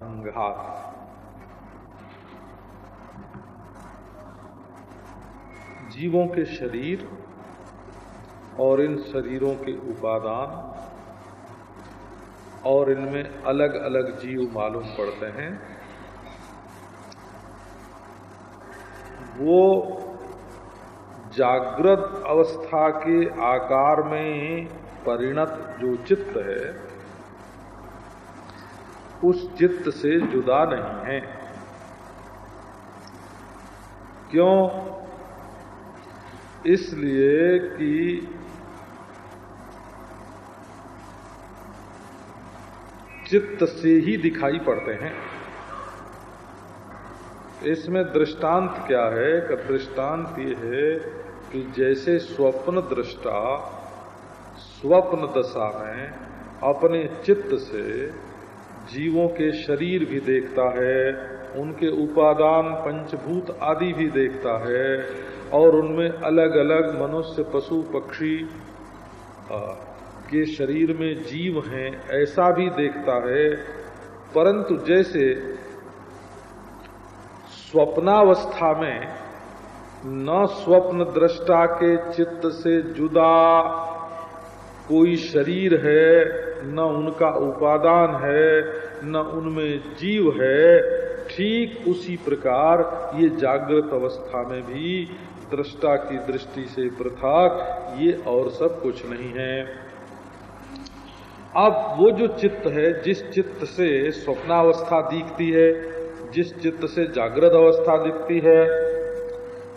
संघात। जीवों के शरीर और इन शरीरों के उपादान और इनमें अलग अलग जीव मालूम पड़ते हैं। वो जागृत अवस्था के आकार में परिणत जो चित्त है उस चित्त से जुदा नहीं है। क्यों? इसलिए कि चित्त से ही दिखाई पड़ते हैं। इसमें दृष्टांत क्या है? दृष्टांत ये है कि जैसे स्वप्न दृष्टा, स्वप्न दशा में अपने चित्त से जीवों के शरीर भी देखता है, उनके उपादान पंचभूत आदि भी देखता है, और उनमें अलग अलग मनुष्य, पशु, पक्षी के शरीर में जीव हैं, ऐसा भी देखता है। परंतु जैसे स्वप्नावस्था में न स्वप्न दृष्टा के चित्त से जुदा कोई शरीर है न उनका उपादान है, न उनमें जीव है, ठीक उसी प्रकार ये जागृत अवस्था में भी दृष्टा की दृष्टि से पृथक, ये और सब कुछ नहीं है। अब वो जो चित्त है, जिस चित्त से स्वप्नावस्था दिखती है, जिस चित्त से जागृत अवस्था दिखती है,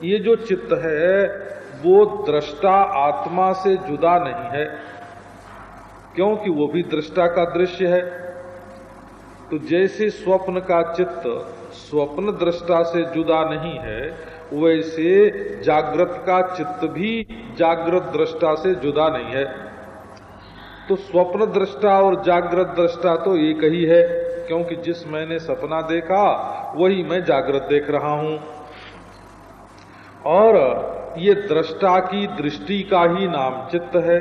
ये जो चित्त है, वो दृष्टा आत्मा से जुदा नहीं है। क्योंकि वो भी दृष्टा का दृश्य है। तो जैसे स्वप्न का चित्त स्वप्न दृष्टा से जुदा नहीं है, वैसे जागृत का चित्त भी जागृत दृष्टा से जुदा नहीं है। तो स्वप्न दृष्टा और जागृत दृष्टा तो एक ही है, क्योंकि जिस मैंने सपना देखा, वही मैं जागृत देख रहा हूँ। और ये दृष्टा की दृष्टि का ही नाम चित्त है।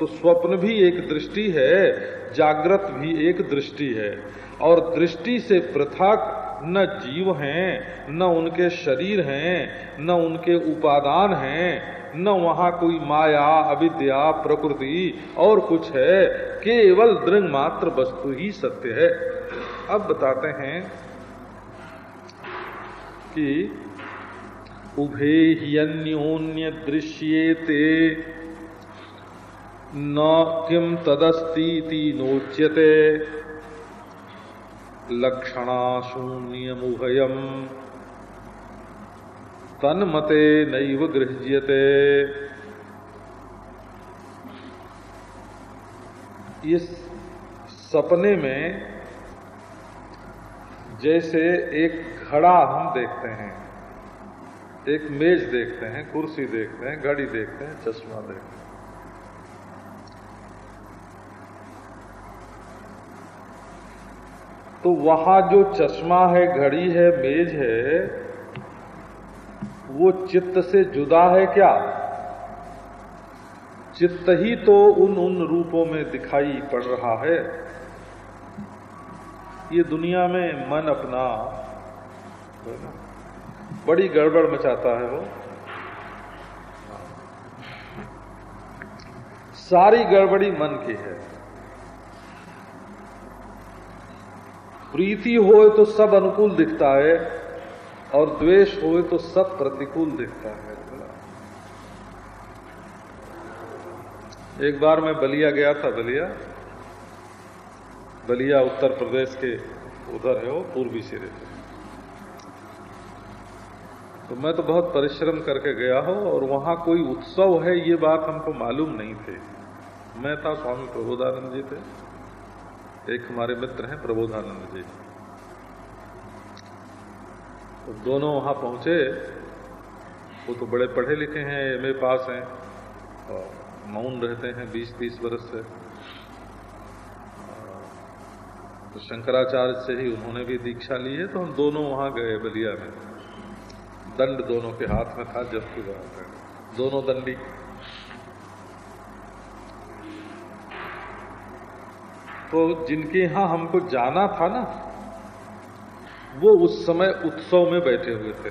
तो स्वप्न भी एक दृष्टि है, जागृत भी एक दृष्टि है। और दृष्टि से पृथक न जीव हैं, न उनके शरीर हैं, न उनके उपादान हैं, न वहाँ कोई माया, अविद्या, प्रकृति और कुछ है, केवल दृंग मात्र वस्तु ही सत्य है। अब बताते हैं कि उभे ही अन्योन्य दृश्येते न किम तदस्ती नोच्यते। लक्षणा शून्यमुभयम तन्मते नैव गृह्यते। इस सपने में जैसे एक घड़ा हम देखते हैं, एक मेज देखते हैं, कुर्सी देखते हैं, घड़ी देखते हैं, चश्मा देखते हैं। तो वहाँ जो चश्मा है, घड़ी है, मेज है, वो चित्त से जुदा है क्या? चित्त ही तो उन उन रूपों में दिखाई पड़ रहा है। ये दुनिया में मन अपना, बड़ी गड़बड़ मचाता है वो। सारी गड़बड़ी मन की है। प्रीति हो तो सब अनुकूल दिखता है, और द्वेष हो तो सब प्रतिकूल दिखता है। एक बार मैं बलिया गया था, बलिया। बलिया उत्तर प्रदेश के उधर है, वो पूर्वी सिरे तो मैं तो बहुत परिश्रम करके गया हूँ, और वहाँ कोई उत्सव है, ये बात हमको मालूम नहीं थे। मैं था स्वामी प्रबोधानंद जी थे। एक हमारे मित्र हैं, प्रबोधानंद जी। तो दोनों वहाँ पहुँचे। वो तो बड़े पढ़े लिखे हैं एम पास हैं, और मौन रहते हैं बीस तीस वर्ष से। तो शंकराचार्य से ही उन्होंने भी दीक्षा ली है तो हम दोनों वहाँ गए बलिया में। दंड दोनों के हाथ में था, जब की बात है। दोनों दंडी तो जिनके यहाँ हमको जाना था ना वो उस समय उत्सव में बैठे हुए थे।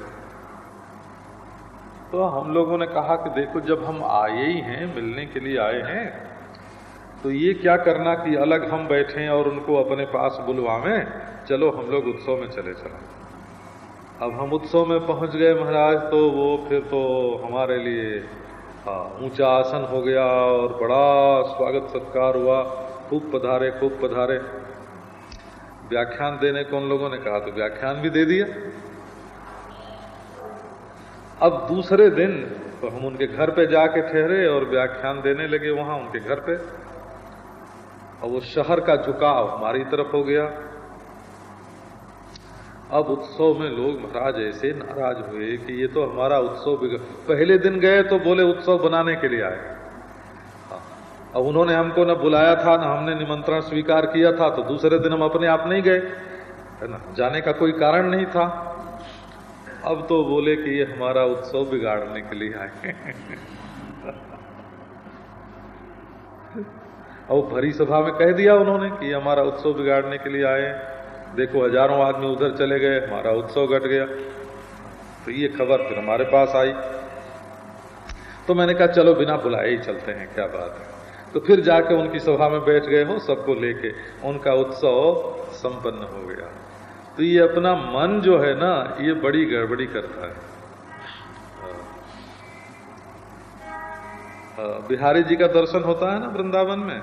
तो हम लोगों ने कहा कि देखो जब हम आए ही हैं मिलने के लिए आए हैं तो ये क्या करना कि अलग हम बैठे और उनको अपने पास बुलवावें? चलो हम लोग उत्सव में चले चला। अब हम उत्सव में पहुँच गए महाराज तो वो फिर तो हमारे लिए हाँ, ऊँचा आसन हो गया और बड़ा स्वागत सत्कार हुआ। खूब पधारे खूब पधारे। व्याख्यान देने को उन लोगों ने कहा तो व्याख्यान भी दे दिया अब दूसरे दिन तो हम उनके घर पे जाके ठहरे और व्याख्यान देने लगे वहाँ उनके घर पे। और वो शहर का झुकाव हमारी तरफ़ हो गया। अब उत्सव में लोग महाराज ऐसे नाराज़ हुए कि ये तो हमारा उत्सव पहले दिन गए तो बोले उत्सव बनाने के लिए आए। अब उन्होंने हमको न बुलाया था, न हमने निमंत्रण स्वीकार किया था तो दूसरे दिन हम अपने आप नहीं गए। है ना? जाने का कोई कारण नहीं था। अब तो बोले कि ये हमारा उत्सव बिगाड़ने के लिए आए और भरी सभा में कह दिया उन्होंने कि हमारा उत्सव बिगाड़ने के लिए आए देखो, हज़ारों आदमी उधर चले गए, हमारा उत्सव घट गया। तो ये खबर फिर हमारे पास आई। तो मैंने कहा, चलो, बिना बुलाए ही चलते हैं, क्या बात है? तो फिर जाके उनकी सभा में बैठ गए हो, सबको लेके। उनका उत्सव संपन्न हो गया। तो ये अपना मन जो है ना, ये बड़ी गड़बड़ी करता है। बिहारी जी का दर्शन होता है ना वृंदावन में?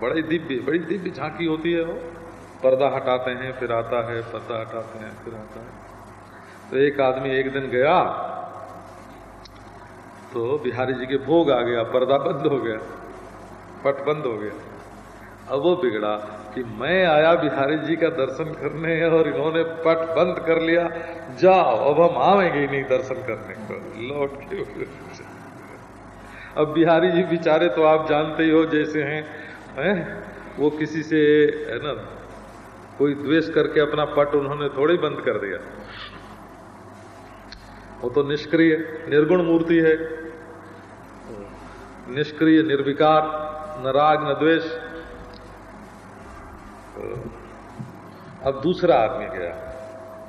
बड़ी दिव्य बड़ी दिव्य झांकी होती है वो। पर्दा हटाते हैं, फिर आता है, पर्दा हटाते हैं, फिर आता है। तो एक आदमी एक दिन गया तो बिहारी जी के भोग आ गया, पर्दा बंद हो गया। पट बंद हो गया। अब वो बिगड़ा कि मैं आया बिहारी जी का दर्शन करने और इन्होंने पट बंद कर लिया। जाओ, अब हम आवेंगे नहीं दर्शन करने को। लौट के अब बिहारी जी बेचारे तो आप जानते ही हो जैसे हैं, है? वो किसी से, है ना, कोई द्वेष करके अपना पट उन्होंने थोड़े बंद कर दिया। वो तो निष्क्रिय, निर्गुण मूर्ति है। निष्क्रिय, निर्विकार। न राग, न द्वेष। अब दूसरा आदमी गया।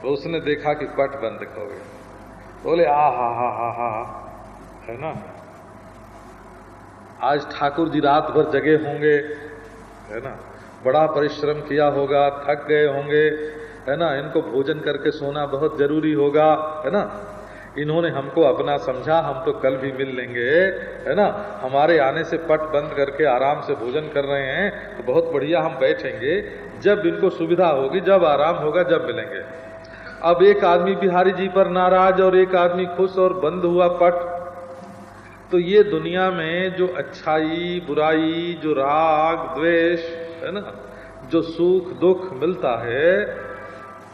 तो उसने देखा कि पट बंद हो गया। बोले, आ, हा हा हा हा, है। ना? आज ठाकुर जी रात भर जगे होंगे, है ना? बड़ा परिश्रम किया होगा, थक गए होंगे, है ना? इनको भोजन करके सोना बहुत ज़रूरी होगा, है ना? इन्होंने हमको अपना समझा, हम तो कल भी मिल लेंगे, है ना? हमारे आने से पट बंद करके आराम से भोजन कर रहे हैं तो बहुत बढ़िया हम बैठेंगे। जब इनको सुविधा होगी, जब आराम होगा, जब मिलेंगे। अब एक आदमी बिहारी जी पर नाराज़ और एक आदमी खुश और बंद हुआ पट। तो ये दुनिया में जो अच्छाई, बुराई, जो राग, द्वेष, है ना? जो सुख, दुख मिलता है,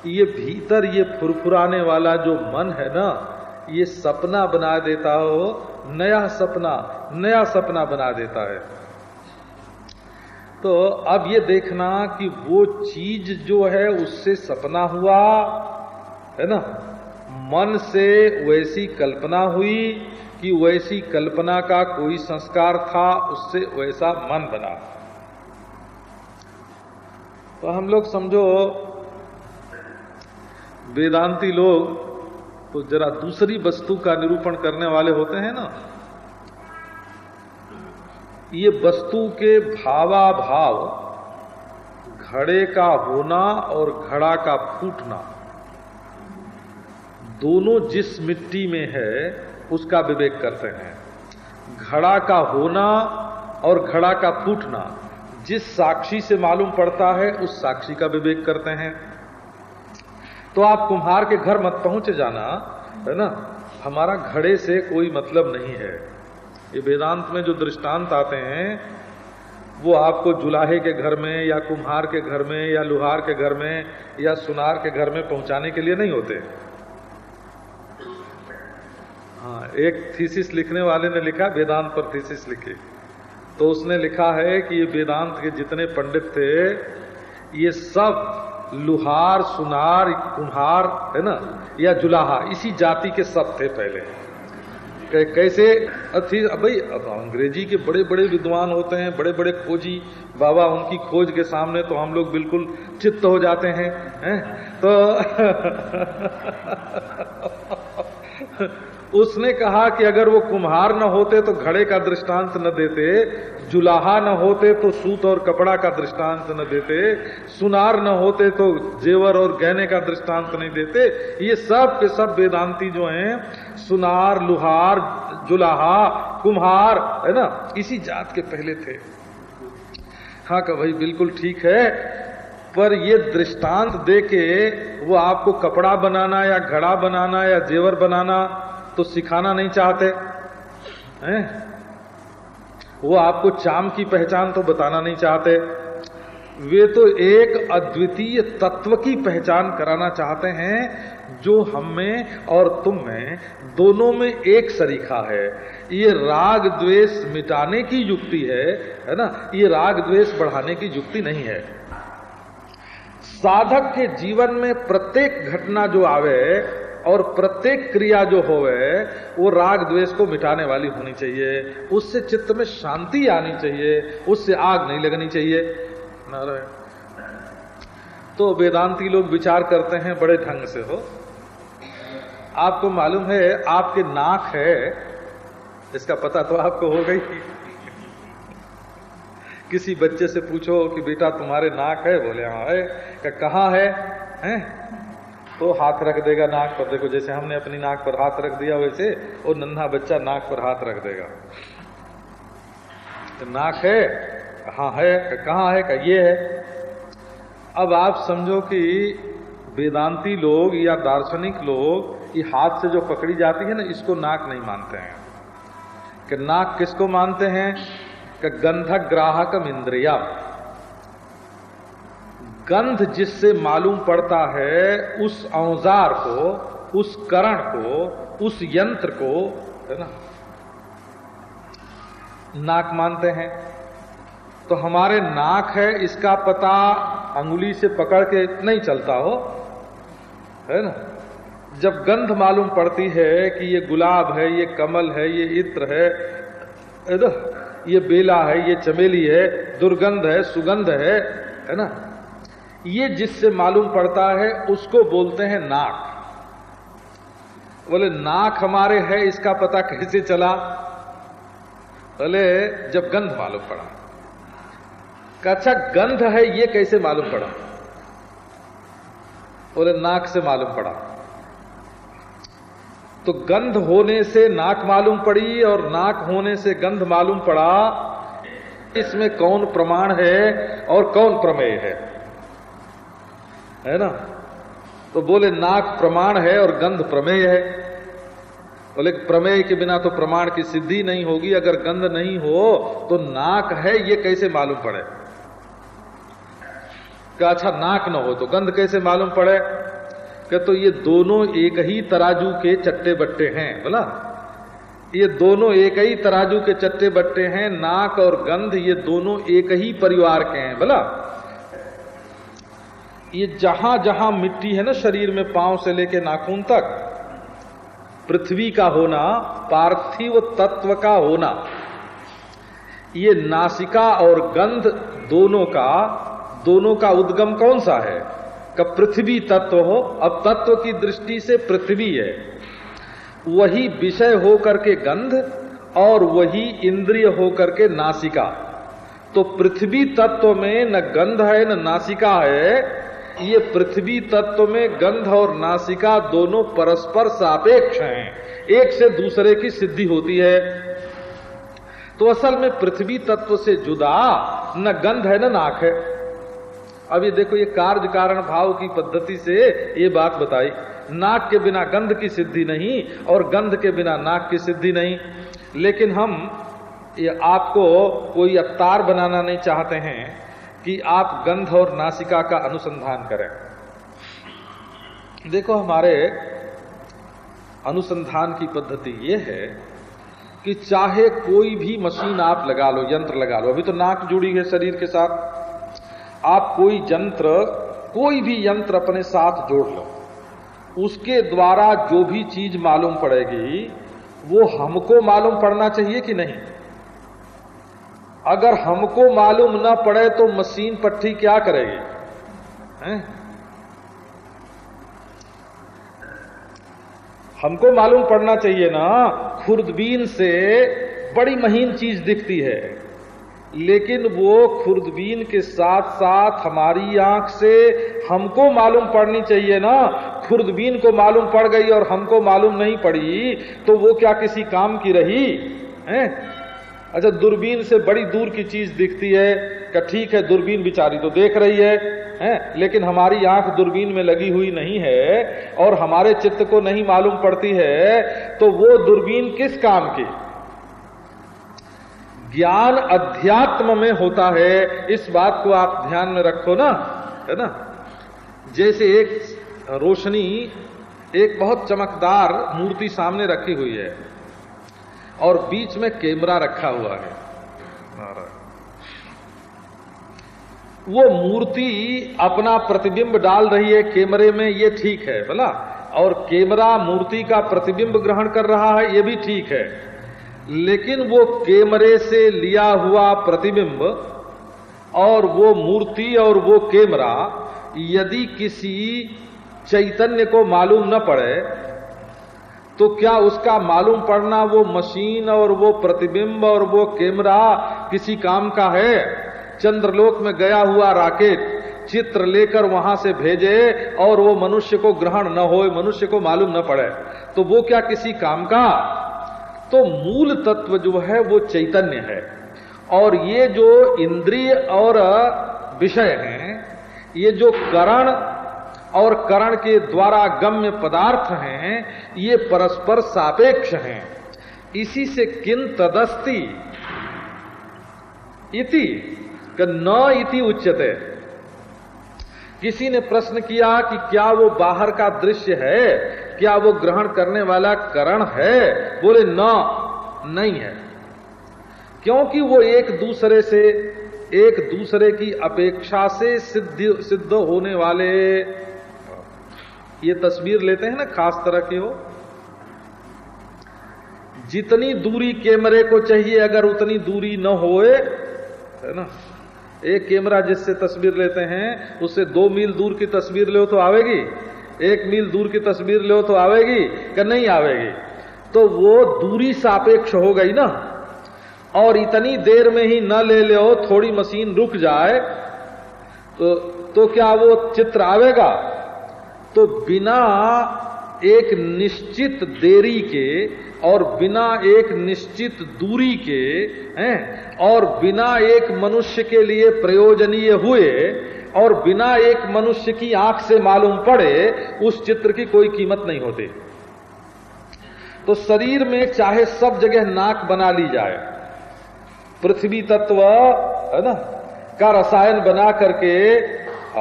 ये भीतर ये फुरफुराने वाला जो मन है ना ये सपना बना देता हो, नया सपना नया सपना बना देता है। तो अब ये देखना कि वो चीज़ जो है, उससे सपना हुआ, है ना? मन से वैसी कल्पना हुई कि वैसी कल्पना का कोई संस्कार था, उससे वैसा मन बना। तो हम लोग समझो, वेदांती लोग तो जरा दूसरी वस्तु का निरूपण करने वाले होते हैं ना? ये वस्तु के भावाभाव, घड़े का होना और घड़ा का फूटना, दोनों जिस मिट्टी में है, उसका विवेक करते हैं। घड़ा का होना और घड़ा का फूटना, जिस साक्षी से मालूम पड़ता है, उस साक्षी का विवेक करते हैं। तो आप कुम्हार के घर मत पहुँच जाना, है ना? हमारा घड़े से कोई मतलब नहीं है। ये वेदांत में जो दृष्टांत आते हैं, वो आपको जुलाहे के घर में, या कुम्हार के घर में, या लुहार के घर में, या सुनार के घर में पहुँचाने के लिए नहीं होते। हाँ एक थीसिस लिखने वाले ने लिखा, वेदांत पर थीसिस लिखी। तो उसने लिखा है कि ये वेदांत के जितने पंडित थे, ये सब लुहार, सुनार, कुम्हार, है ना? या जुलाहा, इसी जाति के सब थे पहले। कैसे? अथी भाई, अब अंग्रेज़ी के बड़े बड़े विद्वान होते हैं बड़े बड़े खोजी, बाबा उनकी खोज के सामने तो हम लोग बिल्कुल चित्त हो जाते हैं हैं? तो उसने कहा कि अगर वो कुम्हार न होते तो घड़े का दृष्टांत न देते, जुलाहा न होते तो सूत और कपड़ा का दृष्टांत न देते, सुनार न होते तो जेवर और गहने का दृष्टांत नहीं देते। ये सब के सब वेदांती जो हैं, सुनार, लुहार, जुलाहा, कुम्हार, है ना, इसी जात के पहले थे। हाँ का भाई, बिल्कुल ठीक है, पर ये दृष्टांत दे के वो आपको कपड़ा बनाना या घड़ा बनाना या जेवर बनाना तो सिखाना नहीं चाहते, हैं? वो आपको चाम की पहचान तो बताना नहीं चाहते। वे तो एक अद्वितीय तत्व की पहचान कराना चाहते हैं, जो हम में और तुम में दोनों में एक सरीखा है। ये राग द्वेष मिटाने की युक्ति है है ना? ये राग द्वेष बढ़ाने की युक्ति नहीं है। साधक के जीवन में प्रत्येक घटना जो आवे और प्रत्येक क्रिया जो होवे, वो राग द्वेष को मिटाने वाली होनी चाहिए। उससे चित्त में शांति आनी चाहिए। उससे आग नहीं लगनी चाहिए। तो वेदांती लोग विचार करते हैं बड़े ढंग से, हो। आपको मालूम है, आपके नाक है, इसका पता तो आपको हो। गई किसी बच्चे से पूछो कि बेटा, तुम्हारे नाक है? बोले हाँ है। कहा है? हैं? तो हाथ रख देगा नाक पर। देखो, जैसे हमने अपनी नाक पर हाथ रख दिया, वैसे वो नन्हा बच्चा नाक पर हाथ रख देगा। तो नाक है हाँ है, कहाँ है का ये है? अब आप समझो कि वेदांती लोग या दार्शनिक लोग ये हाथ से जो पकड़ी जाती है ना, इसको नाक नहीं मानते हैं। कि नाक किसको मानते हैं? कि गंधक ग्राहकम इंद्रिया गंध जिससे मालूम पड़ता है, उस औज़ार को, उस करण को, उस यंत्र को, है ना? नाक मानते हैं। तो हमारे नाक है, इसका पता अंगुली से पकड़ के नहीं चलता हो, है ना? जब गंध मालूम पड़ती है कि ये गुलाब है, ये कमल है, ये इत्र है ये बेला है, ये चमेली है, दुर्गंध है, सुगंध है है ना? ये जिससे मालूम पड़ता है, उसको बोलते हैं नाक। बोले, नाक हमारे है, इसका पता कैसे चला? बोले, जब गंध मालूम पड़ा। अच्छा गंध है, ये कैसे मालूम पड़ा? बोले, नाक से मालूम पड़ा। तो गंध होने से नाक मालूम पड़ी और नाक होने से गंध मालूम पड़ा। इसमें कौन प्रमाण है और कौन प्रमेय है? है ना? तो बोले, नाक प्रमाण है और गंध प्रमेय है। बोले, प्रमेय के बिना तो प्रमाण की सिद्धि नहीं होगी। अगर गंध नहीं हो तो नाक है, ये कैसे मालूम पड़े? क्या अच्छा नाक न हो तो गंध कैसे मालूम पड़े? कि तो ये दोनों एक ही तराजू के चट्टे बट्टे हैं, बोला। ये दोनों एक ही तराजू के चट्टे बट्टे हैं, नाक और गंध, ये दोनों एक ही परिवार के हैं, बोला। ये जहाँ जहाँ मिट्टी है ना शरीर में पाँव से लेके नाखून तक, पृथ्वी का होना, पार्थिव तत्व का होना, ये नासिका और गंध दोनों का दोनों का उद्गम कौन सा है? कब पृथ्वी तत्व हो, अब तत्व की दृष्टि से पृथ्वी है। वही विषय हो करके गंध और वही इंद्रिय हो करके नासिका। तो पृथ्वी तत्व में न गंध है, न नासिका है ये पृथ्वी तत्व में गंध और नासिका दोनों परस्पर सापेक्ष हैं। एक से दूसरे की सिद्धि होती है। तो असल में पृथ्वी तत्व से जुदा न गंध है, न नाक है। अब ये देखो, ये कार्य कारण भाव की पद्धति से ये बात बताई। नाक के बिना गंध की सिद्धि नहीं और गंध के बिना नाक की सिद्धि नहीं। लेकिन हम ये आपको कोई अवतार बनाना नहीं चाहते हैं। कि आप गंध और नासिका का अनुसंधान करें। देखो, हमारे अनुसंधान की पद्धति ये है कि चाहे कोई भी मशीन आप लगा लो, यंत्र लगा लो, अभी तो नाक जुड़ी है शरीर के साथ। आप कोई यंत्र, कोई भी यंत्र अपने साथ जोड़ लो। उसके द्वारा जो भी चीज़ मालूम पड़ेगी, वो हमको मालूम पड़ना चाहिए कि नहीं? अगर हमको मालूम ना पड़े तो मशीन पट्टी क्या करेगी? हमको मालूम पड़ना चाहिए ना, खुर्दबीन से बड़ी महीन चीज़ दिखती है, लेकिन वो खुर्दबीन के साथ साथ हमारी आँख से हमको मालूम पड़नी चाहिए ना। खुर्दबीन को मालूम पड़ गई और हमको मालूम नहीं पड़ी तो वो क्या किसी काम की रही? है? अच्छा दूरबीन से बड़ी दूर की चीज़ दिखती है, क्या ठीक है दूरबीन बिचारी तो देख रही है, हैं? लेकिन हमारी आँख दूरबीन में लगी हुई नहीं है और हमारे चित्त को नहीं मालूम पड़ती है तो वो दूरबीन किस काम की? ज्ञान अध्यात्म में होता है, इस बात को आप ध्यान में रखो ना, है ना? जैसे एक रोशनी, एक बहुत चमकदार मूर्ति सामने रखी हुई है। और बीच में कैमरा रखा हुआ है। वो मूर्ति अपना प्रतिबिंब डाल रही है कैमरे में ये ठीक है बोला? और कैमरा मूर्ति का प्रतिबिंब ग्रहण कर रहा है ये भी ठीक है। लेकिन वो कैमरे से लिया हुआ प्रतिबिंब और वो मूर्ति और वो कैमरा यदि किसी चैतन्य को मालूम न पड़े तो क्या उसका मालूम पड़ना वो मशीन और वो प्रतिबिंब और वो कैमरा किसी काम का है? चंद्रलोक में गया हुआ राकेट चित्र लेकर वहाँ से भेजे और वो मनुष्य को ग्रहण न हो मनुष्य को मालूम न पड़े। तो वो क्या किसी काम का? तो मूल तत्व जो है वो चैतन्य है। और ये जो इंद्रिय और विषय हैं, ये जो करण और करण के द्वारा गम्य पदार्थ हैं, ये परस्पर सापेक्ष हैं। इसी से किन तदस्ती? इति न इति उच्चते किसी ने प्रश्न किया कि क्या वो बाहर का दृश्य है? क्या वो ग्रहण करने वाला करण है? बोले, न, नहीं है। क्योंकि वो एक दूसरे से, एक दूसरे की अपेक्षा से सिद्ध सिद्ध होने वाले ये तस्वीर लेते हैं ना, खास तरह की हो। जितनी दूरी कैमरे को चाहिए, अगर उतनी दूरी न होए, है ना, एक कैमरा जिससे तस्वीर लेते हैं, उससे दो मील दूर की तस्वीर ले तो आवेगी, एक मील दूर की तस्वीर ले तो आवेगी, कि नहीं आवेगी? तो वो दूरी सापेक्ष हो गई ना। और इतनी देर में ही न ले लो थोड़ी मशीन रुक जाए तो तो क्या वो चित्र आवेगा? तो बिना एक निश्चित देरी के और बिना एक निश्चित दूरी के, हैं, और बिना एक मनुष्य के लिए प्रयोजनीय हुए और बिना एक मनुष्य की आँख से मालूम पड़े, उस चित्र की कोई कीमत नहीं होती। तो शरीर में चाहे सब जगह नाक बना ली जाए, पृथ्वी तत्व, है ना, का रसायन बना करके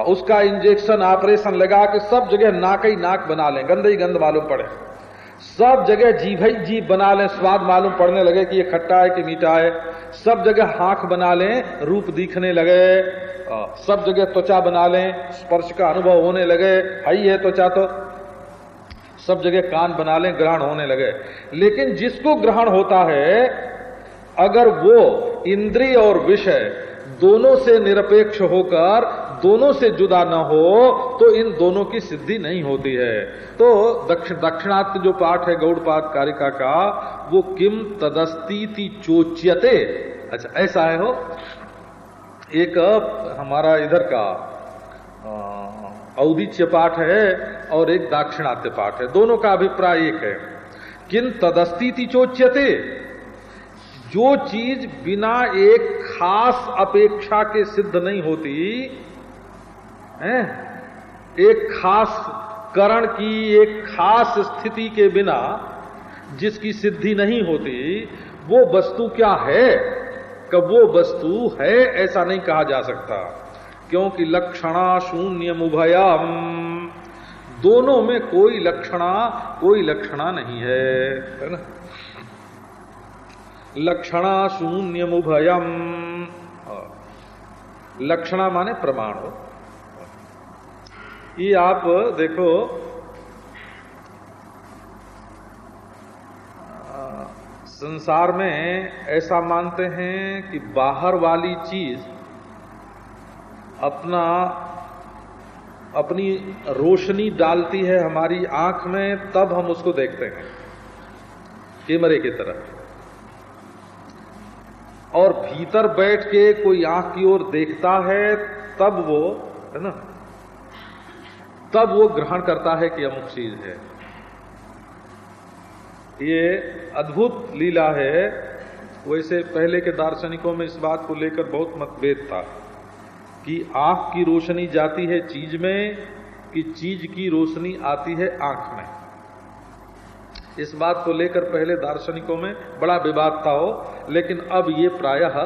उसका इंजेक्शन ऑपरेशन लगा के सब जगह नाक ही नाक बना लें। गंद ही गंद मालूम पड़े। सब जगह जीभ ही जीभ बना लें। स्वाद मालूम पड़ने लगे कि ये खट्टा है कि मीठा है। सब जगह हाथ बना लें, रूप दिखने लगे। सब जगह त्वचा बना लें। स्पर्श का अनुभव होने लगे। हई है त्वचा तो। सब जगह कान बना लें, ग्रहण होने लगे। लेकिन जिसको ग्रहण होता है, अगर वो इंद्रिय और विषय दोनों से निरपेक्ष होकर दोनों से जुदा न हो तो इन दोनों की सिद्धि नहीं होती है। तो दक्षिण दक्षिणार्थ जो पाठ है गौड़पात कारिका का, वो किम तदस्ती चोच्यते। अच्छा ऐसा है हो एक, हमारा इधर का औदिच्य पाठ है और एक दाक्षिणात्य पाठ है। दोनों का अभिप्राय एक है। किन तदस्ती चोच्यते? जो चीज़ बिना एक खास अपेक्षा के सिद्ध नहीं होती है? एक खास करण की एक खास स्थिति के बिना जिसकी सिद्धि नहीं होती, वो वस्तु क्या है? कब वो वस्तु है ऐसा नहीं कहा जा सकता, क्योंकि लक्षणा शून्य मुभयम दोनों में कोई लक्षणा कोई लक्षणा नहीं है है ना? लक्षणा शून्य मुभयम लक्षणा माने प्रमाण हो। ये आप देखो संसार में ऐसा मानते हैं कि बाहर वाली चीज़ अपना, अपनी रोशनी डालती है हमारी आँख में, तब हम उसको देखते हैं। कैमरे की तरह। और भीतर बैठ के कोई आँख की ओर देखता है, तब वो, है ना? तब वो ग्रहण करता है कि अमुक चीज़ है। ये अद्भुत लीला है। वैसे पहले के दार्शनिकों में इस बात को लेकर बहुत मतभेद था कि आँख की रोशनी जाती है चीज़ में कि चीज़ की रोशनी आती है आँख में। इस बात को लेकर पहले दार्शनिकों में बड़ा विवाद था हो लेकिन अब ये प्रायः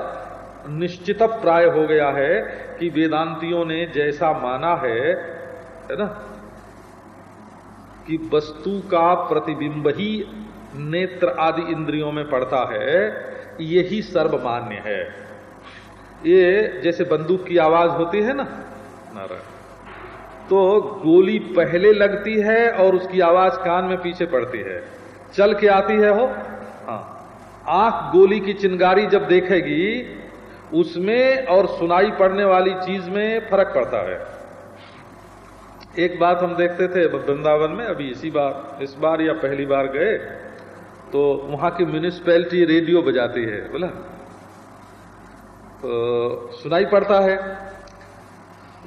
निश्चित प्राय हो गया है कि वेदांतियों ने जैसा माना है है ना, कि वस्तु का प्रतिबिंब ही नेत्र आदि इंद्रियों में पड़ता है, यही सर्वमान्य है। ये जैसे बंदूक की आवाज़ होती है ना, नारायण। तो गोली पहले लगती है और उसकी आवाज़ कान में पीछे पड़ती है। चल के आती है हो हाँ। आँख गोली की चिंगारी जब देखेगी, उसमें और सुनाई पड़ने वाली चीज़ में फ़र्क पड़ता है। एक बात हम देखते थे वृंदावन में, अभी इसी बार, इस बार या पहली बार गए तो वहाँ की म्यूनिसपैलिटी रेडियो बजाती है, बोला। तो सुनाई पड़ता है।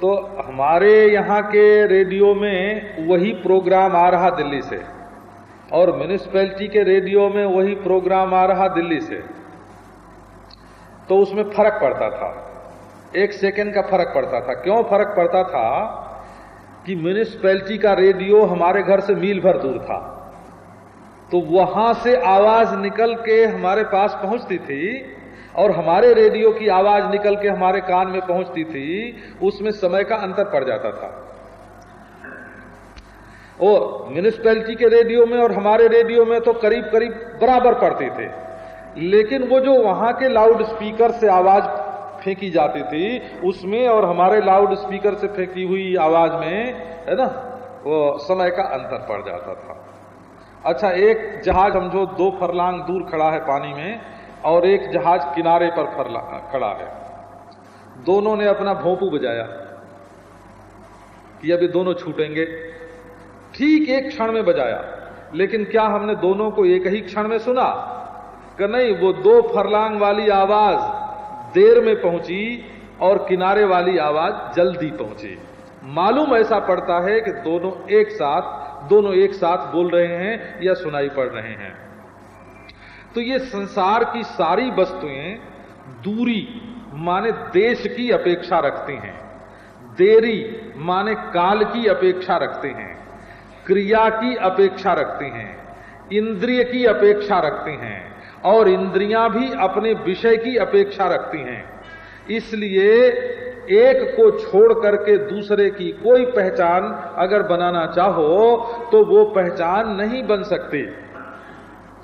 तो हमारे यहाँ के रेडियो में वही प्रोग्राम आ रहा दिल्ली से, और म्यूनिसपैलिटी के रेडियो में वही प्रोग्राम आ रहा दिल्ली से। तो उसमें फ़र्क पड़ता था। एक सेकेंड का फ़र्क पड़ता था। क्यों फ़र्क पड़ता था? कि म्यूनिसपैलिटी का रेडियो हमारे घर से मील भर दूर था। तो वहाँ से आवाज़ निकल के हमारे पास पहुँचती थी और हमारे रेडियो की आवाज़ निकल के हमारे कान में पहुँचती थी, उसमें समय का अंतर पड़ जाता था। और म्यूनिसपैलिटी के रेडियो में और हमारे रेडियो में तो करीब करीब बराबर पड़ते थे। लेकिन वो जो वहाँ के लाउड स्पीकर से आवाज़ फेंकी जाती थी, उसमें और हमारे लाउड स्पीकर से फेंकी हुई आवाज़ में, है ना, वो समय का अंतर पड़ जाता था। अच्छा एक जहाज़ समझो दो फरलांग दूर खड़ा है पानी में, और एक जहाज़ किनारे पर खड़ा है। दोनों ने अपना भोंपू बजाया कि अभी दोनों छूटेंगे। ठीक एक क्षण में बजाया, लेकिन क्या हमने दोनों को एक ही क्षण में सुना? कि नहीं, वो दो फरलांग वाली आवाज़ देर में पहुँची और किनारे वाली आवाज़ जल्दी पहुँची। मालूम ऐसा पड़ता है कि दोनों एक साथ, दोनों एक साथ बोल रहे हैं या सुनाई पड़ रहे हैं। तो ये संसार की सारी वस्तुएँ दूरी माने देश की अपेक्षा रखते हैं। देरी माने काल की अपेक्षा रखते हैं। क्रिया की अपेक्षा रखते हैं। इंद्रिय की अपेक्षा रखते हैं। और इंद्रियाँ भी अपने विषय की अपेक्षा रखती हैं। इसलिए एक को छोड़ करके दूसरे की कोई पहचान अगर बनाना चाहो तो वो पहचान नहीं बन सकती।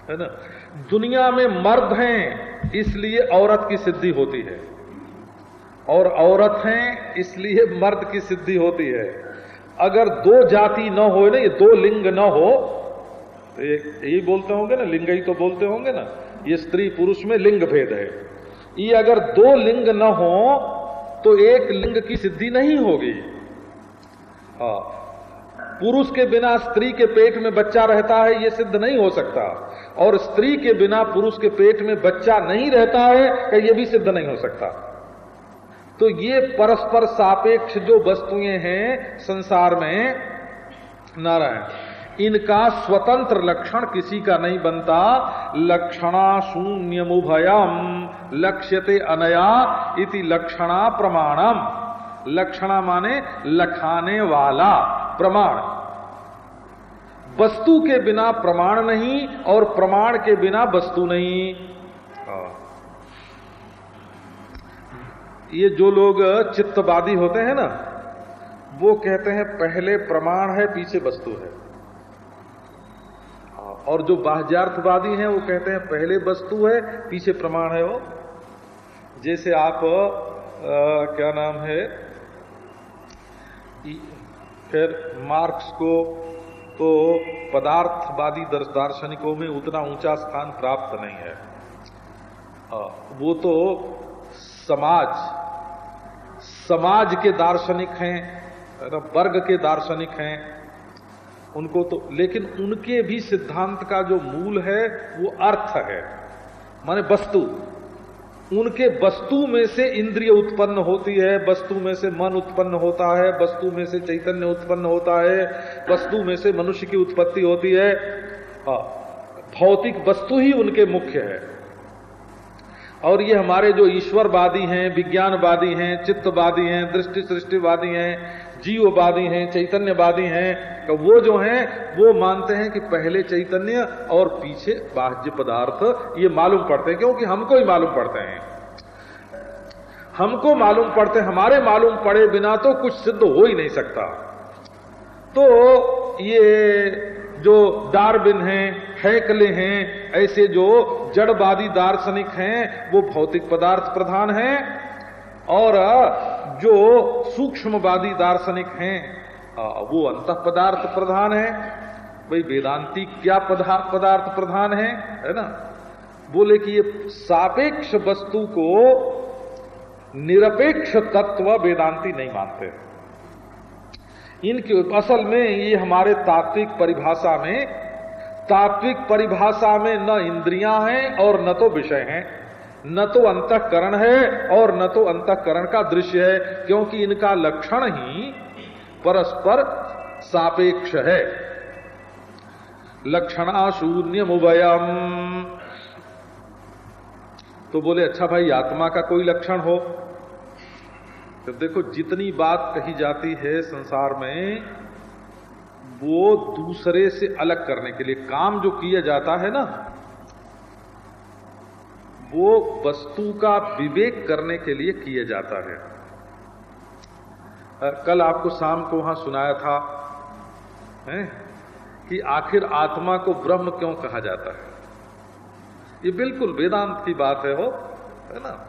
है ना? दुनिया में मर्द हैं, इसलिए औरत की सिद्धि होती है। और औरत हैं, इसलिए मर्द की सिद्धि होती है। अगर दो जाति न हो ना ये दो लिंग न हो तो यही बोलते होंगे ना, लिंग ही तो बोलते होंगे ना। ये स्त्री पुरुष में लिंग भेद है। ये अगर दो लिंग न हो तो एक लिंग की सिद्धि नहीं होगी। हाँ पुरुष के बिना स्त्री के पेट में बच्चा रहता है, ये सिद्ध नहीं हो सकता। और स्त्री के बिना पुरुष के पेट में बच्चा नहीं रहता है ये भी सिद्ध नहीं हो सकता। तो ये परस्पर सापेक्ष जो वस्तुएँ हैं संसार में, नारायण इनका स्वतंत्र लक्षण किसी का नहीं बनता। लक्षणा शून्य मुभयम लक्ष्यते अनया इति लक्षणा प्रमाणम। लक्षणा माने लखाने वाला प्रमाण। वस्तु के बिना प्रमाण नहीं और प्रमाण के बिना वस्तु नहीं। ये जो लोग चित्तवादी होते हैं ना, वो कहते हैं पहले प्रमाण है, पीछे वस्तु है। और जो बाह्यार्थवादी हैं वो कहते हैं पहले वस्तु है पीछे प्रमाण है वो। जैसे आप आ, क्या नाम है फिर मार्क्स को तो पदार्थवादी दार्शनिकों में उतना ऊँचा स्थान प्राप्त नहीं है। आ, वो तो समाज समाज के दार्शनिक हैं वर्ग के दार्शनिक हैं उनको तो लेकिन उनके भी सिद्धांत का जो मूल है, वो अर्थ है। माने वस्तु। उनके वस्तु में से इंद्रिय उत्पन्न होती है, वस्तु में से मन उत्पन्न होता है, वस्तु में से चैतन्य उत्पन्न होता है, वस्तु में से मनुष्य की उत्पत्ति होती है। भौतिक वस्तु ही उनके मुख्य है। और ये हमारे जो ईश्वरवादी हैं, विज्ञानवादी हैं, चित्तवादी हैं, दृष्टि सृष्टिवादी हैं जीववादी हैं, चैतन्यवादी हैं तो वो जो हैं, वो मानते हैं कि पहले चैतन्य और पीछे बाह्य पदार्थ, ये मालूम पड़ते हैं, क्योंकि हमको ही मालूम पड़ते हैं। हमको मालूम पड़ते हमारे मालूम पड़े बिना तो कुछ सिद्ध हो ही नहीं सकता। तो ये जो डार्बिन हैं, हैकले हैं, ऐसे जो जड़वादी दार्शनिक हैं, वो भौतिक पदार्थ प्रधान हैं, और जो सूक्ष्मवादी दार्शनिक हैं वो अंत पदार्थ प्रधान है। भाई, वेदांती क्या पदार्थ प्रधान है है ना? बोले कि ये सापेक्ष वस्तु को निरपेक्ष तत्व वेदांती नहीं मानते। इनके असल में ये हमारे तात्विक परिभाषा में, तात्विक परिभाषा में न इंद्रियाँ हैं और न तो विषय हैं। न तो अंतकरण है और न तो अंतकरण का दृश्य है, क्योंकि इनका लक्षण ही परस्पर सापेक्ष है। लक्षणा शून्य मुभयम तो बोले अच्छा भाई, आत्मा का कोई लक्षण हो? तो देखो, जितनी बात कही जाती है संसार में, वो दूसरे से अलग करने के लिए, काम जो किया जाता है ना वो वस्तु का विवेक करने के लिए किया जाता है। कल आपको शाम को वहाँ सुनाया था, है? कि आखिर आत्मा को ब्रह्म क्यों कहा जाता है? ये बिल्कुल वेदांत की बात है वो है ना?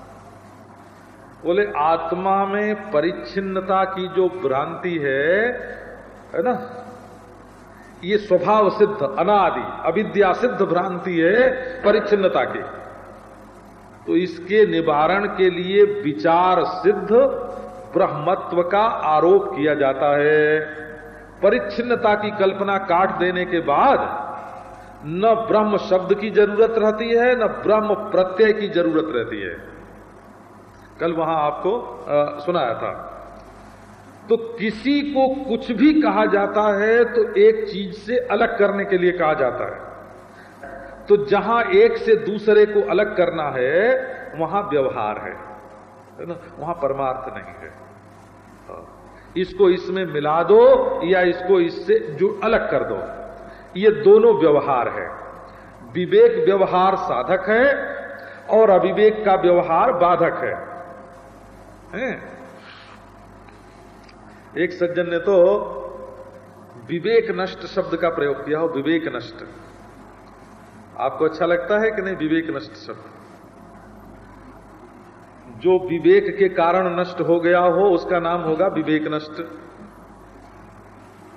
बोले, आत्मा में परिच्छिन्नता की जो भ्रांति है है ना? ये स्वभाव सिद्ध, अनादि, अविद्या सिद्ध भ्रांति है परिच्छिन्नता की। तो इसके निवारण के लिए विचार सिद्ध ब्रह्मत्व का आरोप किया जाता है। परिच्छिन्नता की कल्पना काट देने के बाद न ब्रह्म शब्द की ज़रूरत रहती है न ब्रह्म प्रत्यय की ज़रूरत रहती है। कल वहाँ आपको आ, सुनाया था। तो किसी को कुछ भी कहा जाता है तो एक चीज़ से अलग करने के लिए कहा जाता है। तो जहाँ एक से दूसरे को अलग करना है, वहाँ व्यवहार है। ना? वहाँ परमार्थ नहीं है। हाँ। इसको इसमें मिला दो या इसको इससे जो अलग कर दो। ये दोनों व्यवहार है। विवेक व्यवहार साधक है और अविवेक का व्यवहार बाधक है। हैं? एक सज्जन ने तो विवेक नष्ट शब्द का प्रयोग किया हो, विवेक नष्ट। आपको अच्छा लगता है कि नहीं? विवेक नष्ट शब्द जो विवेक के कारण नष्ट हो गया हो, उसका नाम होगा विवेक नष्ट।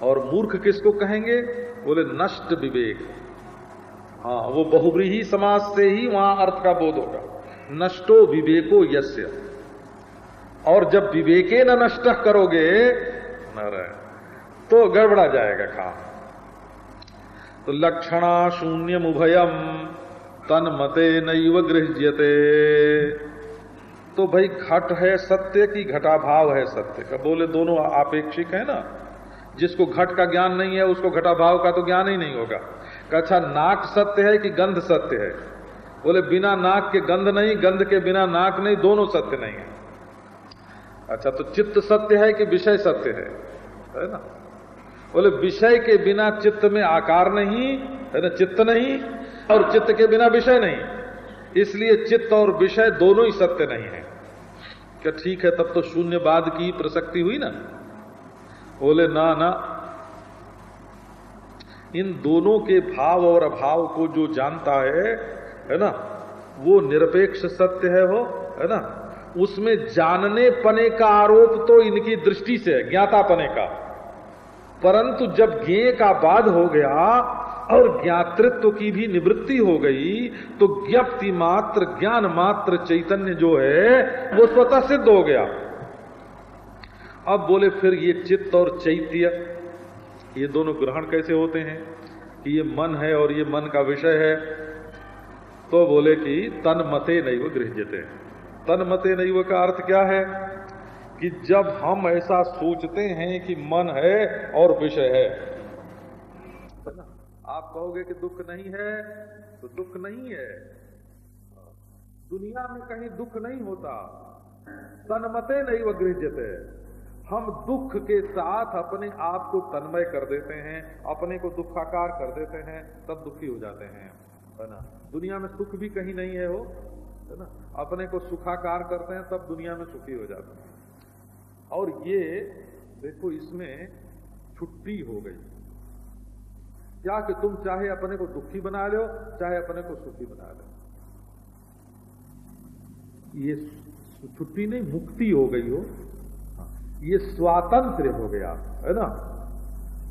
और मूर्ख किसको कहेंगे? बोले, नष्ट विवेक। हाँ वो बहुब्रीही समाज से ही वहाँ अर्थ का बोध होगा। नष्टो विवेको यस्य। और जब विवेके न नष्ट करोगे तो गड़बड़ा जाएगा काम। तो लक्षणा शून्य उभयम तन मते नैव तो भाई घट है, सत्य की घटा भाव है सत्य का। बोले दोनों आपेक्षिक है ना। जिसको घट का ज्ञान नहीं है, उसको घटा भाव का तो ज्ञान ही नहीं होगा। अच्छा नाक सत्य है कि गंध सत्य है? बोले, बिना नाक के गंध नहीं, गंध के बिना नाक नहीं, दोनों सत्य नहीं है। अच्छा तो चित्त सत्य है कि विषय सत्य है? है ना? बोले, विषय के बिना चित्त में आकार नहीं, है ना, चित्त नहीं, और चित्त के बिना विषय नहीं। इसलिए चित्त और विषय दोनों ही सत्य नहीं है। क्या ठीक है? तब तो शून्यवाद की प्रसक्ति हुई ना। बोले, ना ना। इन दोनों के भाव और अभाव को जो जानता है है ना, वो निरपेक्ष सत्य है, वो, है ना। उसमें जानने पने का आरोप तो इनकी दृष्टि से है, ज्ञाता पने का। परंतु जब ज्ञेय का बाद हो गया और ज्ञातृत्व की भी निवृत्ति हो गई तो ज्ञप्ति मात्र, ज्ञान मात्र चैतन्य जो है, वो स्वतः सिद्ध हो गया। अब बोले, फिर ये चित्त और चैत्य, ये दोनों ग्रहण कैसे होते हैं? कि ये मन है और ये मन का विषय है। तो बोले कि तन मते नहीं वो गृहते तन मते नहीं का अर्थ क्या है? कि जब हम ऐसा सोचते हैं कि मन है और विषय है आप कहोगे कि दुख नहीं है तो दुख नहीं है। दुनिया में कहीं दुख नहीं होता। तनमते नहीं वह गृहते हम दुख के साथ अपने आप को तन्मय कर देते हैं, अपने को दुखाकार कर देते हैं, तब दुखी हो जाते हैं, है ना? दुनिया में सुख भी कहीं नहीं है वो है ना? अपने को सुखाकार करते हैं, तब दुनिया में सुखी हो जाते हैं। और ये देखो इसमें छुट्टी हो गई। क्या कि तुम चाहे अपने को दुखी बना लो, चाहे अपने को सुखी बना लो। ये छुट्टी नहीं, मुक्ति हो गई हो, ये स्वातंत्र हो गया, है ना?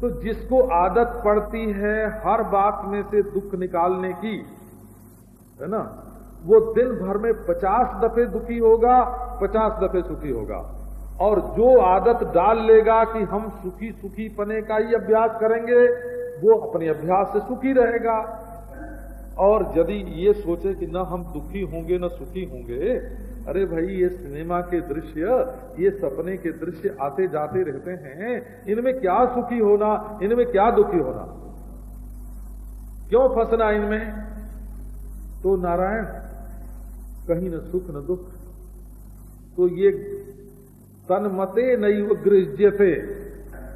तो जिसको आदत पड़ती है हर बात में से दुख निकालने की, है ना? वो दिन भर में पचास दफे दुखी होगा, पचास दफे सुखी होगा। और जो आदत डाल लेगा कि हम सुखी सुखी पने का ही अभ्यास करेंगे, वो अपने अभ्यास से सुखी रहेगा। और यदि ये सोचे कि न हम दुखी होंगे, न सुखी होंगे, अरे भाई, ये सिनेमा के दृश्य, ये सपने के दृश्य आते जाते रहते हैं, इनमें क्या सुखी होना, इनमें क्या दुखी होना? क्यों फंसना इनमें? तो नारायण, कहीं न सुख, न दुख। तो ये तनमते नहीं गृह्य थे।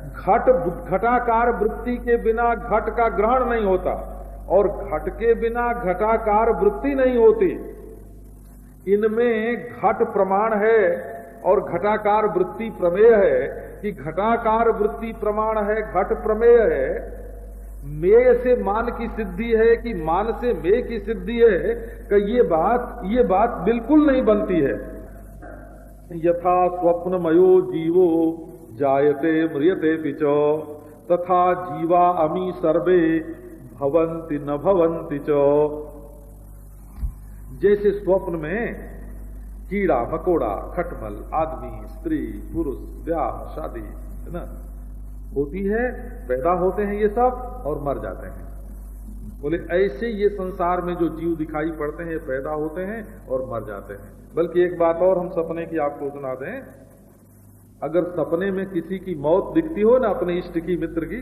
घट घटाकार वृत्ति के बिना घट का ग्रहण नहीं होता और घट के बिना घटाकार वृत्ति नहीं होती। इनमें घट प्रमाण है और घटाकार वृत्ति प्रमेय है। कि घटाकार वृत्ति प्रमाण है, घट प्रमेय है। मेय से मान की सिद्धि है कि मान से मेय की सिद्धि है। कि ये बात ये बात बिल्कुल नहीं बनती है। यथा स्वप्न मयो जीवो जायते म्रियते पिचो तथा जीवा अमी सर्वे भवंती न भवंती चो। जैसे स्वप्न में कीड़ा, मकोड़ा, खटमल, आदमी, स्त्री, पुरुष, ब्याह, शादी, है ना? होती है, पैदा होते हैं ये सब और मर जाते हैं। बोले, ऐसे ये संसार में जो जीव दिखाई पड़ते हैं, पैदा होते हैं और मर जाते हैं। बल्कि एक बात और हम सपने की आपको सुना दें। अगर सपने में किसी की मौत दिखती हो ना अपने इष्ट की, मित्र की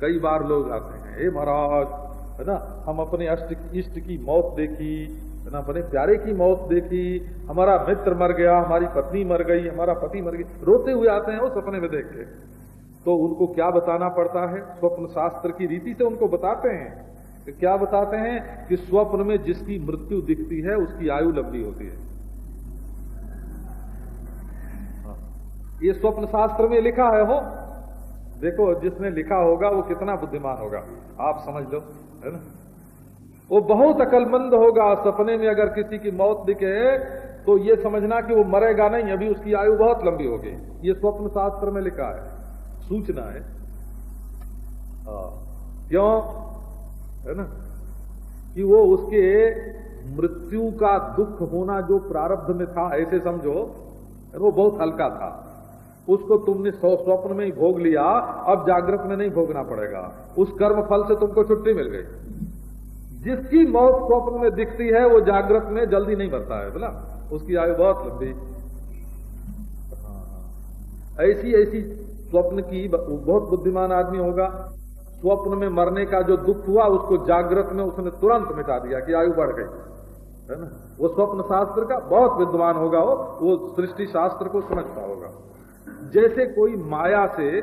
कई बार लोग आते हैं, हे महाराज, है ना, हम अपने अष्ट, इष्ट की मौत देखी, है ना, अपने प्यारे की मौत देखी, हमारा मित्र मर गया, हमारी पत्नी मर गई, हमारा पति मर गई रोते हुए आते हैं वो सपने में देख के। तो उनको क्या बताना पड़ता है? स्वप्न शास्त्र की रीति से उनको बताते हैं। कि क्या बताते हैं कि स्वप्न में जिसकी मृत्यु दिखती है, उसकी आयु लंबी होती है। हाँ। ये स्वप्न शास्त्र में लिखा है हो देखो, जिसने लिखा होगा, वो कितना बुद्धिमान होगा। आप समझ लो, है ना? वो बहुत अकलमंद होगा। सपने में अगर किसी की मौत दिखे तो ये समझना कि वो मरेगा नहीं, अभी उसकी आयु बहुत लंबी होगी। ये स्वप्न शास्त्र में लिखा है। सूचना है। हाँ। क्यों? है ना? कि वो उसके मृत्यु का दुख होना जो प्रारब्ध में था, ऐसे समझो। वो बहुत हल्का था। उसको तुमने स्वप्न में ही भोग लिया, अब जागृत में नहीं भोगना पड़ेगा। उस कर्म फल से तुमको छुट्टी मिल गई। जिसकी मौत स्वप्न में दिखती है, वो जागृत में जल्दी नहीं मरता है बोला उसकी आयु बहुत लंबी। हाँ। ऐसी ऐसी स्वप्न की बहुत बुद्धिमान आदमी होगा। स्वप्न में मरने का जो दुख हुआ, उसको जागृत में उसने तुरंत मिटा दिया कि आयु बढ़ गई। है ना? वो स्वप्न शास्त्र का बहुत विद्वान होगा वो वो सृष्टि शास्त्र को समझता होगा। जैसे कोई माया से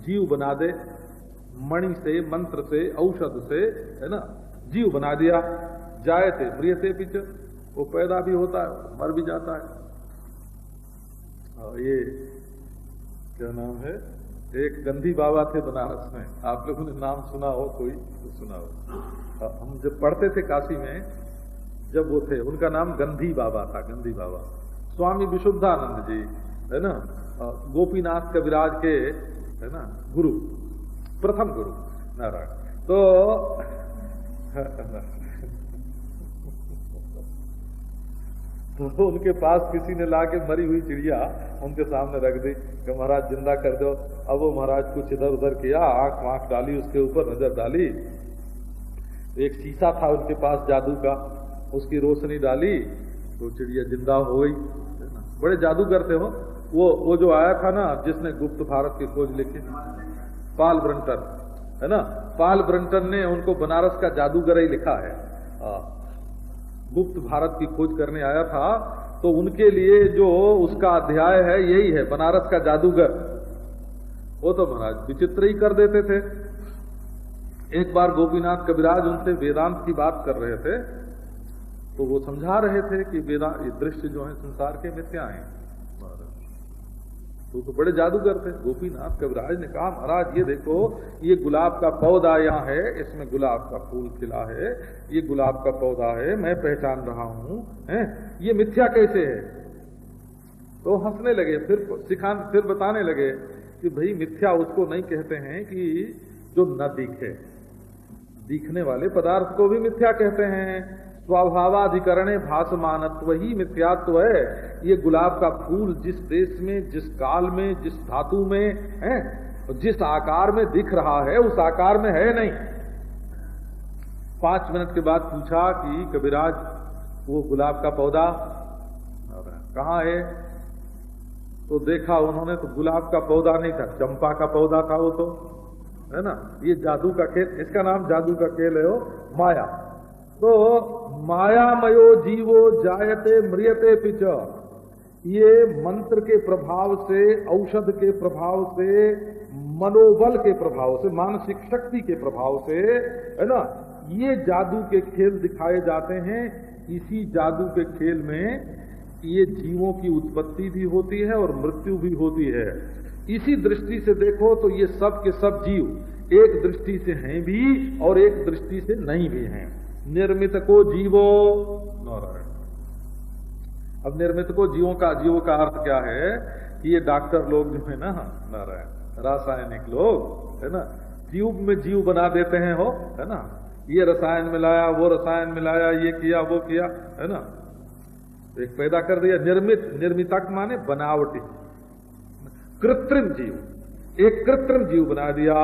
जीव बना दे, मणि से, मंत्र से, औषध से, है ना? जीव बना दिया, जाए थे प्रिय थे पीछे, वो पैदा भी होता है, मर भी जाता है। ये क्या नाम है? एक गंधी बाबा थे बनारस में। आप लोगों ने नाम सुना हो, कोई तो सुना हो। हम जब पढ़ते थे काशी में, जब वो थे, उनका नाम गंधी बाबा था, गंधी बाबा। स्वामी विशुद्धानंद जी, है ना? गोपीनाथ कविराज के, है ना, गुरु, प्रथम गुरु, नारायण। तो तो उनके पास किसी ने लाके मरी हुई चिड़िया उनके सामने रख दी कि महाराज ज़िंदा कर दो। अब वो महाराज कुछ इधर उधर किया आँख वाँख डाली उसके ऊपर नज़र डाली। एक शीशा था उनके पास जादू का। उसकी रोशनी डाली तो चिड़िया ज़िंदा हो गई। बड़े जादू करते हो वो वो जो आया था ना जिसने गुप्त भारत की खोज लिखी पाल ब्रंटन है ना? पाल ब्रंटन ने उनको बनारस का जादूगर ही लिखा है। आ, गुप्त भारत की खोज करने आया था तो उनके लिए जो उसका अध्याय है, यही है, बनारस का जादूगर। वो तो महाराज विचित्र ही कर देते थे। एक बार गोपीनाथ कविराज उनसे वेदांत की बात कर रहे थे तो वो समझा रहे थे कि वेदांत दृश्य जो है संसार के मिथ्या हैं। तो, तो बड़े जादूगर थे। गोपीनाथ कविराज ने कहा महाराज ये देखो ये गुलाब का पौधा यहाँ है इसमें गुलाब का फूल खिला है ये गुलाब का पौधा है मैं पहचान रहा हूँ है? ये मिथ्या कैसे है? तो हंसने लगे फिर सिखा फिर बताने लगे कि भाई मिथ्या उसको नहीं कहते हैं कि जो न दिखे। दिखने वाले पदार्थ को भी मिथ्या कहते हैं। स्वभावाधिकरण भाषमानत्व ही मिथ्यात्व है। ये गुलाब का फूल जिस देश में, जिस काल में, जिस धातु में, है, जिस आकार में दिख रहा है, उस आकार में है नहीं। पाँच मिनट के बाद पूछा कि कविराज वो गुलाब का पौधा कहाँ है? तो देखा उन्होंने तो गुलाब का पौधा नहीं था, चंपा का पौधा था वो तो है ना? ये जादू का खेल, इसका नाम जादू का खेल है वो माया। तो मायामयो जीवो जायते मृियते पिच ये मंत्र के प्रभाव से, औषध के प्रभाव से, मनोबल के प्रभाव से, मानसिक शक्ति के प्रभाव से, है ना, ये जादू के खेल दिखाए जाते हैं। इसी जादू के खेल में ये जीवों की उत्पत्ति भी होती है और मृत्यु भी होती है। इसी दृष्टि से देखो तो ये सब के सब जीव एक दृष्टि से हैं भी और एक दृष्टि से नहीं भी हैं। निर्मित को जीवो नारायण। अब निर्मित को जीवों का जीवों का अर्थ क्या है कि ये डॉक्टर लोग जो है ना नारायण, रासायनिक लोग, है ना, ट्यूब में जीव बना देते हैं हो, है ना, ये रसायन मिलाया, वो रसायन मिलाया, ये किया, वो किया, है ना, एक पैदा कर दिया, निर्मित, निर्मितक माने बनावटी। कृत्रिम जीव, एक कृत्रिम जीव बना दिया,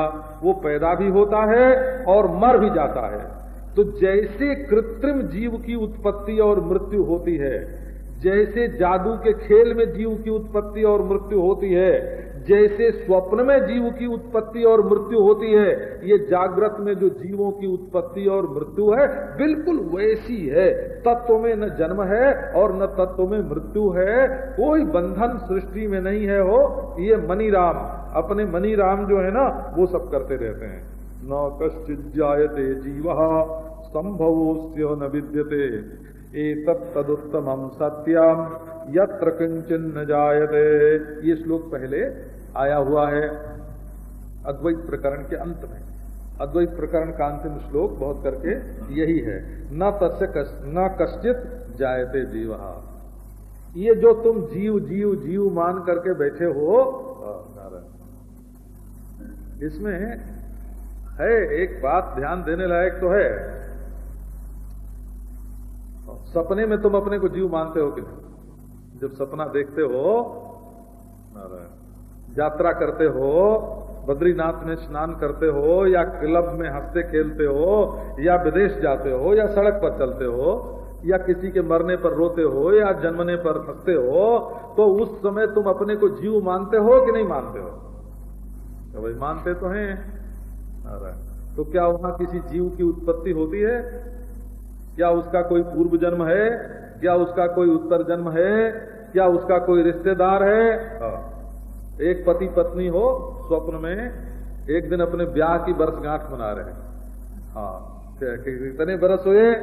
वो पैदा भी होता है और मर भी जाता है। तो जैसे कृत्रिम जीव की उत्पत्ति और मृत्यु होती है, जैसे जादू के खेल में जीव की उत्पत्ति और मृत्यु होती है, जैसे स्वप्न में जीव की उत्पत्ति और मृत्यु होती है, ये जागृत में जो जीवों की उत्पत्ति और मृत्यु है, बिल्कुल वैसी है। तत्व में न जन्म है और न तत्व में मृत्यु है। कोई बंधन सृष्टि में नहीं है हो, ये मनीराम। अपने मनीराम जो है ना, वो सब करते रहते हैं। न कश्चित जायते जीव संभवोस्य न विद्यते। एतत्तदुत्तम सत्यम यत्र किंचन जायते। ये श्लोक पहले आया हुआ है अद्वैत प्रकरण के अंत में। अद्वैत प्रकरण का अंतिम श्लोक बहुत करके यही है। न तस्य कस, न कश्चित जायते जीव। ये जो तुम जीव जीव जीव मान करके बैठे हो इसमें है, एक बात ध्यान देने लायक तो है। सपने में तुम अपने को जीव मानते हो कि नहीं? जब सपना देखते हो यात्रा करते हो, बद्रीनाथ में स्नान करते हो, या क्लब में हँसते खेलते हो, या विदेश जाते हो, या सड़क पर चलते हो, या किसी के मरने पर रोते हो, या जन्मने पर हँसते हो तो उस समय तुम अपने को जीव मानते हो कि नहीं मानते हो? तो भाई मानते तो हैं। तो क्या वहाँ किसी जीव की उत्पत्ति होती है? क्या उसका कोई पूर्व जन्म है? क्या उसका कोई उत्तर जन्म है? क्या उसका कोई रिश्तेदार है? हाँ। एक पति पत्नी हो, स्वप्न में एक दिन अपने ब्याह की वर्षगांठ मना रहे हाँ। कितने बरस हुए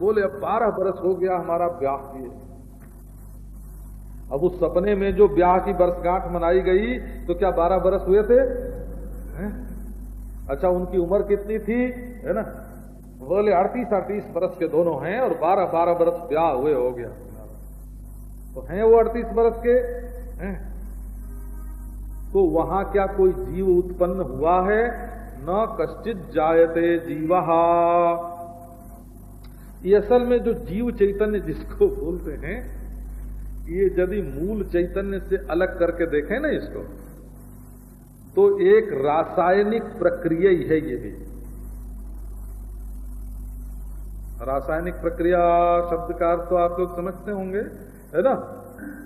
बोले, अब बारह बरस हो गया हमारा ब्याह किए। अब उस सपने में जो ब्याह की वर्षगांठ मनाई गई तो क्या बारह बरस हुए थे? है? अच्छा उनकी उम्र कितनी थी? है ना? बोले अड़तीस अड़तीस बरस के दोनों हैं और बारह बारह बरस ब्याह हुए, हो गया। तो हैं वो अड़तीस बरस के? हैं? तो वहाँ क्या कोई जीव उत्पन्न हुआ है? न कश्चित जायते जीवा। ये असल में जो जीव चैतन्य जिसको बोलते हैं, ये यदि मूल चैतन्य से अलग करके देखें ना इसको तो एक रासायनिक प्रक्रिया ही है ये भी। रासायनिक प्रक्रिया शब्द का तो आप लोग समझते होंगे, है ना?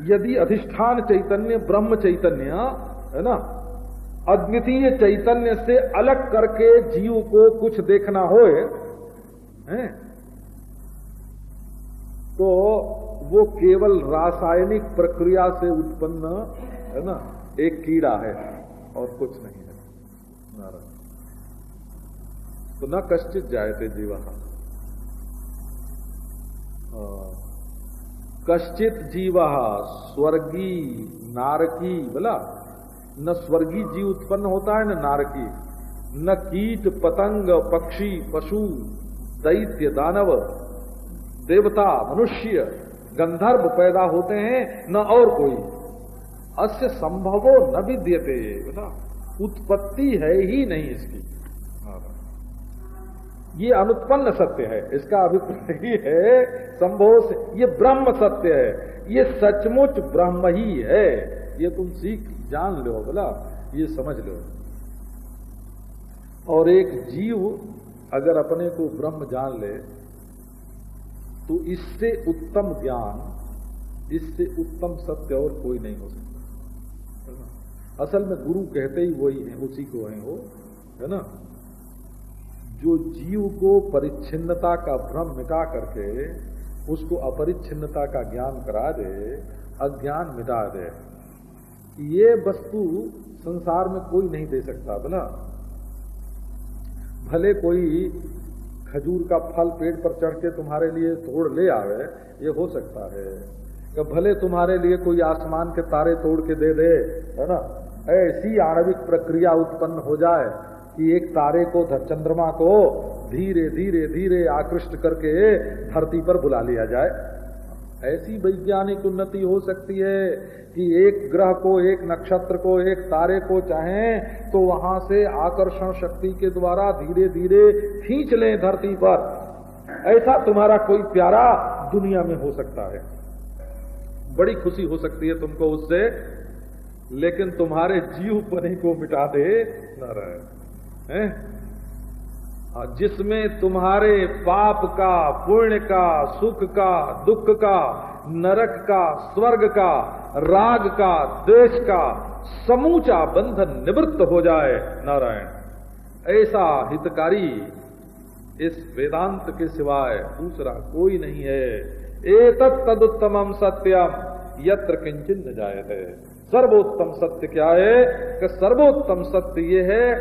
यदि अधिष्ठान चैतन्य, ब्रह्म चैतन्य, है ना? अद्वितीय चैतन्य से अलग करके जीव को कुछ देखना हो है? तो वो केवल रासायनिक प्रक्रिया से उत्पन्न, है ना? एक कीड़ा है। और कुछ नहीं है। नारायण। तो न कश्चित जायते जीवा। कश्चित जीवा स्वर्गी, नारकी, बोला? न स्वर्गीय जीव उत्पन्न होता है, न नारकी। न कीट, पतंग, पक्षी, पशु, दैत्य, दानव, देवता, मनुष्य, गंधर्व पैदा होते हैं, न और कोई। अस्य संभवो न विद्यते। ना उत्पत्ति है ही नहीं इसकी। ये अनुत्पन्न सत्य है इसका अभिप्राय है संभव से। ये ब्रह्म सत्य है ये सचमुच ब्रह्म ही है। ये तुम सीख जान लो बोला ये समझ लो। और एक जीव अगर अपने को ब्रह्म जान ले तो इससे उत्तम ज्ञान इससे उत्तम सत्य और कोई नहीं हो सकता। असल में गुरु कहते ही वही है, उसी को है वो, है ना? जो जीव को परिच्छिन्नता का भ्रम मिटा करके उसको अपरिच्छिन्नता का ज्ञान करा दे, अज्ञान मिटा दे, ये वस्तु संसार में कोई नहीं दे सकता बोला भले कोई खजूर का फल पेड़ पर चढ़ के तुम्हारे लिए तोड़ ले आवे, ये हो सकता है कि भले तुम्हारे लिए कोई आसमान के तारे तोड़ के दे दे, है ना? ऐसी आणविक प्रक्रिया उत्पन्न हो जाए कि एक तारे को चंद्रमा को धीरे धीरे धीरे आकृष्ट करके धरती पर बुला लिया जाए। ऐसी वैज्ञानिक उन्नति हो सकती है कि एक ग्रह को, एक नक्षत्र को, एक तारे को चाहें तो वहाँ से आकर्षण शक्ति के द्वारा धीरे धीरे खींच लें धरती पर। ऐसा तुम्हारा कोई प्यारा दुनिया में हो सकता है। बड़ी खुशी हो सकती है तुमको उससे लेकिन तुम्हारे जीव पने को मिटा दे न रहे जिसमें तुम्हारे पाप का, पुण्य का, सुख का, दुख का, नरक का, स्वर्ग का, राग का, देश का समूचा बंधन निवृत्त हो जाए, नारायण। ऐसा हितकारी इस वेदांत के सिवाय दूसरा कोई नहीं है। एक तदुत्तम सत्यम यत्र किंचन जाए है सर्वोत्तम सत्य क्या है? कि सर्वोत्तम सत्य ये है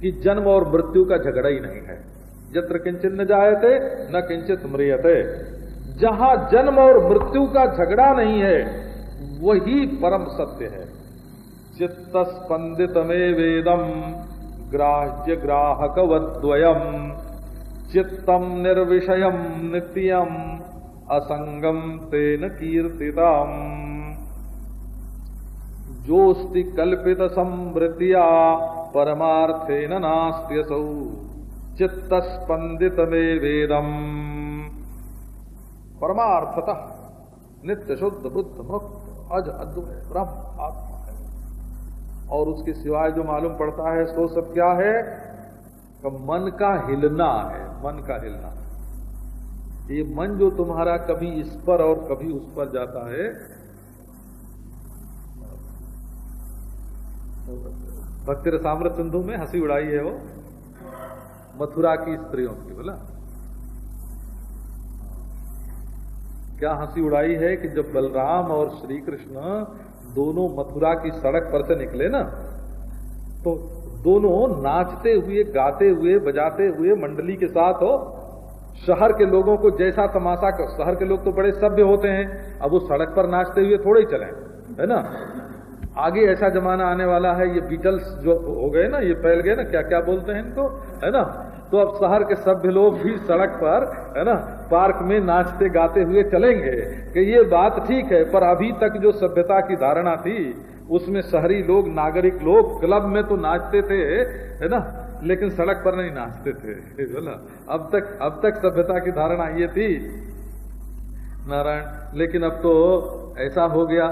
कि जन्म और मृत्यु का झगड़ा ही नहीं है। यत्र किंचित न जायते, न किंचित मृियते जहाँ जन्म और मृत्यु का झगड़ा नहीं है, वही परम सत्य है। चित्त स्पंदित में वेदम, ग्राह्य ग्राहक वद्वयम चित्तम निर्विषयम नित्यम असंगम तेन कीर्तितम। जोस्ति कल्पित समृतिया परमार्थेन नास्त्यसौ चित्त स्पंदित में वेदम परमार्थतः नित्य शुद्ध बुद्ध मुक्त अज अद्वय ब्रह्म आत्मा है। और उसके सिवाय जो मालूम पड़ता है, सो सब क्या है? तो मन का हिलना है, मन का हिलना। ये मन जो तुम्हारा कभी इस पर और कभी उस पर जाता है भक्ति साम्र सिंधु में हँसी उड़ाई है वो। मथुरा की स्त्रियों की, बोला। क्या हँसी उड़ाई है कि जब बलराम और श्री कृष्ण दोनों मथुरा की सड़क पर से निकले ना तो दोनों नाचते हुए, गाते हुए, बजाते हुए मंडली के साथ हो शहर के लोगों को जैसा तमाशा कर, शहर के लोग तो बड़े सभ्य होते हैं, अब वो सड़क पर नाचते हुए थोड़े ही चले, है ना? आगे ऐसा जमाना आने वाला है, ये बीटल्स जो हो गए ना, ये फैल गए ना क्या क्या बोलते हैं इनको, है ना? तो अब शहर के सभ्य लोग भी सड़क पर, है ना, पार्क में नाचते गाते हुए चलेंगे कि ये बात ठीक है, पर अभी तक जो सभ्यता की धारणा थी, उसमें शहरी लोग, नागरिक लोग क्लब में तो नाचते थे, है ना? लेकिन सड़क पर नहीं नाचते थे ना? अब तक अब तक सभ्यता की धारणा ये थी। नारायण, लेकिन अब तो ऐसा हो गया।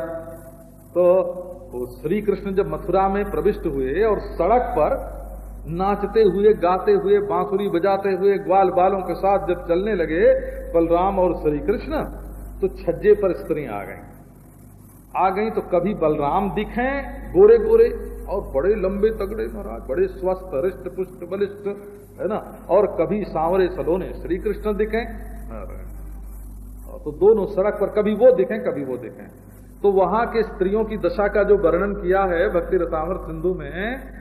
तो श्री कृष्ण जब मथुरा में प्रविष्ट हुए और सड़क पर नाचते हुए, गाते हुए, बांसुरी बजाते हुए, ग्वाल बालों के साथ जब चलने लगे बलराम और श्री कृष्ण तो छज्जे पर स्त्री आ गई। आ गई तो कभी बलराम दिखे गोरे गोरे और बड़े लंबे तगड़े महाराज, बड़े स्वस्थ हृष्ट पुष्ट, बलिष्ठ, है ना? और कभी सांवरे सलोने श्री कृष्ण दिखे तो दोनों सड़क पर कभी वो दिखे, कभी वो दिखे। तो वहाँ के स्त्रियों की दशा का जो वर्णन किया है भक्ति रतावर सिंधु में